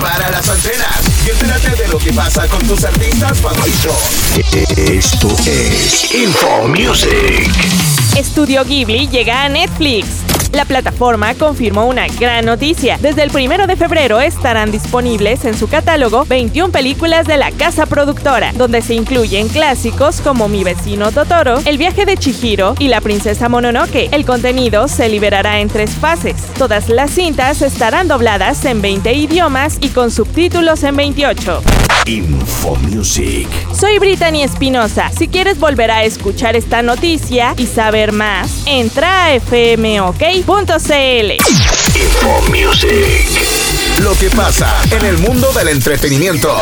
para las antenas y entérate de lo que pasa con tus artistas favoritos. E, e, e, esto es Info Music. Estudio Ghibli llega a Netflix. La plataforma confirmó una gran noticia. Desde el primero de febrero estarán disponibles en su catálogo 21 películas de la casa productora, donde se incluyen clásicos como Mi vecino Totoro, El viaje de Chihiro y La princesa Mononoke. El contenido se liberará en tres fases. Todas las cintas estarán dobladas en 20 idiomas y con subtítulos en 28. Info Music. Soy Brittany Espinosa. Si quieres volver a escuchar esta noticia y saber más, entra a fmok.cl. Info Music. Lo que pasa en el mundo del entretenimiento.